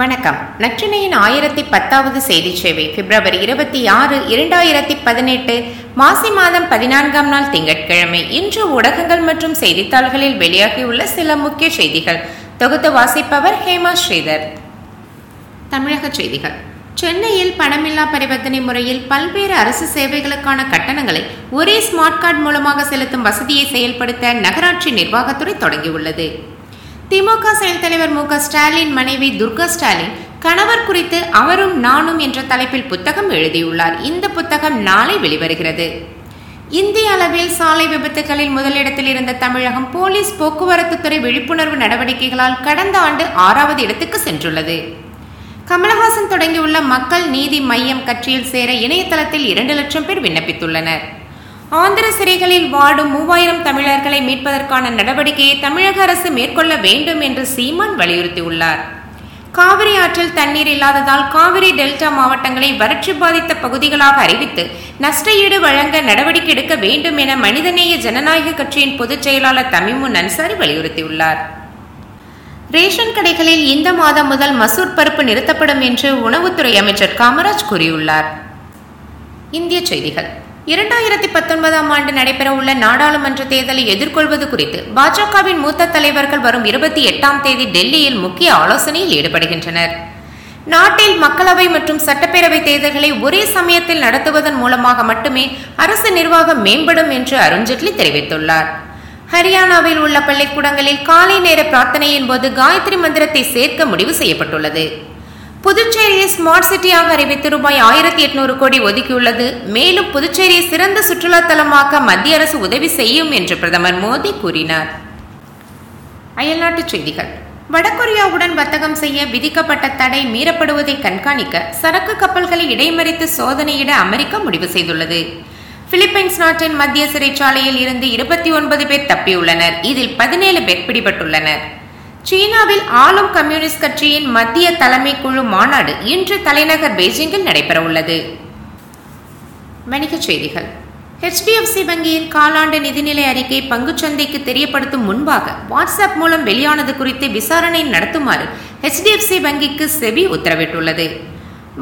வணக்கம். நற்றினையின் ஆயிரத்தி பத்தாவது செய்தி சேவை பிப்ரவரி இருபத்தி ஆறு இரண்டாயிரத்தி பதினெட்டு மாசி மாதம் பதினான்காம் நாள் திங்கட்கிழமை. இன்று ஊடகங்கள் மற்றும் செய்தித்தாள்களில் வெளியாகியுள்ள சில முக்கிய செய்திகள். தொகுத்து வாசிப்பவர் ஹேமா ஸ்ரீதர். தமிழக செய்திகள். சென்னையில் பணமில்லா பரிவர்த்தனை முறையில் பல்வேறு அரசு சேவைகளுக்கான கட்டணங்களை ஒரே ஸ்மார்ட் கார்டு மூலமாக செலுத்தும் வசதியை செயல்படுத்த நகராட்சி நிர்வாகத்துறை தொடங்கியுள்ளது. திமுக செயல் தலைவர் மு ஸ்டாலின் மனைவி துர்கா ஸ்டாலின் கணவர் குறித்து அவரும் நானும் என்ற தலைப்பில் புத்தகம் எழுதியுள்ளார். இந்த புத்தகம் நாளை வெளிவருகிறது. இந்திய அளவில் சாலை விபத்துகளில் முதலிடத்தில் இருந்த தமிழகம் போலீஸ் போக்குவரத்து துறை விழிப்புணர்வு நடவடிக்கைகளால் கடந்த ஆண்டு ஆறாவது இடத்துக்கு சென்றுள்ளது. கமலஹாசன் தொடங்கியுள்ள மக்கள் நீதி மையம் கட்சியில் சேர இணையதளத்தில் இரண்டு லட்சம் பேர் விண்ணப்பித்துள்ளனர். ஆந்திர சிறைகளில் வாடும் மூவாயிரம் தமிழர்களை மீட்பதற்கான நடவடிக்கையை தமிழக அரசு மேற்கொள்ள வேண்டும் என்று சீமான் வலியுறுத்தியுள்ளார். காவிரி ஆற்றில் தண்ணீர் இல்லாததால் காவிரி டெல்டா மாவட்டங்களை வறட்சி பாதித்த பகுதிகளாக அறிவித்து நஷ்டஈடு வழங்க நடவடிக்கை எடுக்க வேண்டும் என மனிதநேய ஜனநாயக கட்சியின் பொதுச் செயலாளர் தமிமுன் அன்சாரி வலியுறுத்தியுள்ளார். ரேஷன் கடைகளில் இந்த மாதம் முதல் மசூர் பருப்பு நிறுத்தப்படும் என்று உணவுத்துறை அமைச்சர் காமராஜ் கூறியுள்ளார். இந்திய செய்திகள். இரண்டாயிரத்தி பத்தொன்பதாம் ஆண்டு நடைபெறவுள்ள நாடாளுமன்ற தேர்தலை எதிர்கொள்வது குறித்து பாஜகவின் மூத்த தலைவர்கள் வரும் இருபத்தி எட்டாம் தேதி டெல்லியில் முக்கிய ஆலோசனையில் ஈடுபடுகின்றனர். நாட்டில் மக்களவை மற்றும் சட்டப்பேரவை தேர்தல்களை ஒரே சமயத்தில் நடத்துவதன் மூலமாக மட்டுமே அரசு நிர்வாகம் மேம்படும் என்று அருண்ஜேட்லி தெரிவித்துள்ளார். ஹரியானாவில் உள்ள பள்ளிக்கூடங்களில் காலை நேர பிரார்த்தனையின் போது காயத்ரி மந்திரத்தை சேர்க்க முடிவு செய்யப்பட்டுள்ளது. புதுச்சேரியை ஸ்மார்ட் சிட்டியாக அறிவித்து ரூபாய் ஆயிரத்தி எட்நூறு கோடி ஒதுக்கியுள்ளது. மேலும் புதுச்சேரியை சிறந்த சுற்றுலா தலமாக்க மத்திய அரசு உதவி செய்யும் என்று பிரதமர் மோடி கூறினார். அயல்நாட்டுச் செய்திகள். வடகொரியாவுடன் வர்த்தகம் செய்ய விதிக்கப்பட்ட தடை மீறப்படுவதை கண்காணிக்க சரக்கு கப்பல்களை இடைமறித்து சோதனையிட அமெரிக்கா முடிவு செய்துள்ளது. பிலிப்பைன்ஸ் நாட்டின் மத்திய சிறைச்சாலையில் இருந்து இருபத்தி ஒன்பது பேர் தப்பியுள்ளனர். இதில் பதினேழு பேர் பிடிபட்டுள்ளனர். சீனாவில் ஆளும் கம்யூனிஸ்ட் கட்சியின் மத்திய தலைமை குழு மாநாடு இன்று தலைநகர் பெய்ஜிங்கில் நடைபெறவுள்ளது. வணிகச் செய்திகள். ஹெச்டிஎஃப்சி வங்கியின் காலாண்டு நிதிநிலை அறிக்கை பங்குச்சந்தைக்கு தெரியப்படுத்தும் முன்பாக வாட்ஸ்அப் மூலம் வெளியானது குறித்து விசாரணை நடத்துமாறு ஹெச்டிஎஃப்சி வங்கிக்கு செபி உத்தரவிட்டுள்ளது.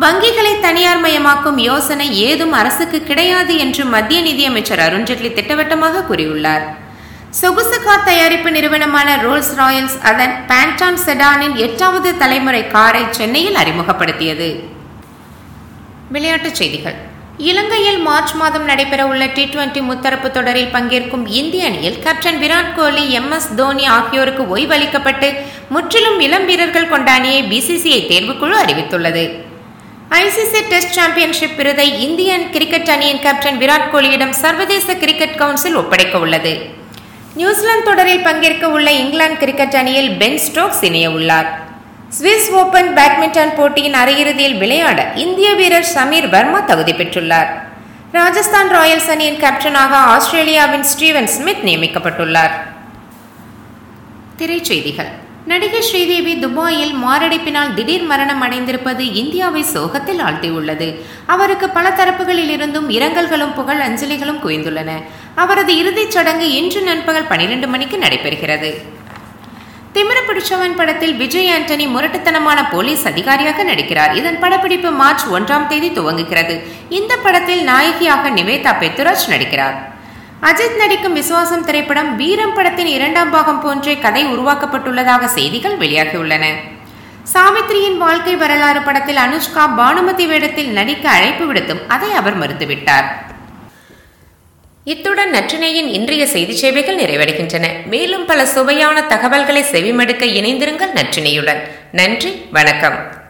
வங்கிகளை தனியார் மயமாக்கும் யோசனை ஏதும் அரசுக்கு கிடையாது என்று மத்திய நிதியமைச்சர் அருண்ஜேட்லி திட்டவட்டமாக கூறியுள்ளார். சொகுசு கார் தயாரிப்பு நிறுவனமான ரோல்ஸ் ராயல்ஸ் அதன் பேண்டான் செடானின் எட்டாவது தலைமுறை காரை சென்னையில் அறிமுகப்படுத்தியது. விளையாட்டுச் செய்திகள். இலங்கையில் மார்ச் மாதம் நடைபெறவுள்ள டி டுவெண்டி முத்தரப்பு தொடரில் பங்கேற்கும் இந்திய அணியில் captain Virat Kohli M S Dhoni ஆகியோருக்கு ஓய்வளிக்கப்பட்டு முற்றிலும் இளம் வீரர்கள் கொண்ட அணியை பிசிசிஐ தேர்வுக்குழு அறிவித்துள்ளது. ஐசிசி டெஸ்ட் சாம்பியன்ஷிப் விருதை இந்தியன் கிரிக்கெட் அணியின் கேப்டன் விராட் கோலியிடம் சர்வதேச கிரிக்கெட் கவுன்சில் ஒப்படைக்க உள்ளது நியூசிலாந்து தொடரில் பங்கேற்க உள்ள இங்கிலாந்து கிரிக்கெட் அணியில் பென் ஸ்டோக்ஸ் இணைய உள்ளார் சுவிஸ் ஓபன் பேட்மிண்டன் போட்டியின் அரையிறுதியில் விளையாட இந்திய வீரர் சமீர் வர்மா தகுதி பெற்றுள்ளார். ராஜஸ்தான் ராயல்ஸ் அணியின் கேப்டனாக ஆஸ்திரேலியாவின் ஸ்டீவன் ஸ்மித் நியமிக்கப்பட்டுள்ளார். திரைச்செய்திகள். நடிகை ஸ்ரீதேவி துபாயில் மாரடைப்பினால் திடீர் மரணம் அடைந்திருப்பது இந்தியாவை சோகத்தில் ஆழ்த்தியுள்ளது. அவருக்கு பல தரப்புகளில் இருந்தும் இரங்கல்களும் புகழ் அஞ்சலிகளும் குவிந்துள்ளன. அவரது இறுதிச் சடங்கு இன்று நண்பகல் பனிரெண்டு மணிக்கு நடைபெறுகிறது. திமிர பிடிச்சவன் படத்தில் விஜய் ஆண்டனி முரட்டுத்தனமான போலீஸ் அதிகாரியாக நடிக்கிறார். இதன் படப்பிடிப்பு மார்ச் ஒன்றாம் தேதி துவங்குகிறது. இந்த படத்தில் நாயகியாக நிவேதா பெத்துராஜ் நடிக்கிறார். அஜித் நடிக்கும் விசுவாசம் திரைப்படம் வீரம் படத்தின் இரண்டாம் பாகம் போன்றே கதை உருவாக்கப்பட்டுள்ளதாக செய்திகள் வெளியாகியுள்ளன. சாவித்ரியின் வாழ்க்கை வரலாறு படத்தில் அனுஷ்கா பானுமதி வேடத்தில் நடிக்க அழைப்பு விடுத்தும் அதை அவர் மறுத்துவிட்டார். இத்துடன் நற்றினையின் இன்றைய செய்தி சேவைகள் நிறைவடைகின்றன. மேலும் பல சுவையான தகவல்களை செவிமடுக்க இணைந்திருங்கள் நற்றினையுடன். நன்றி வணக்கம்.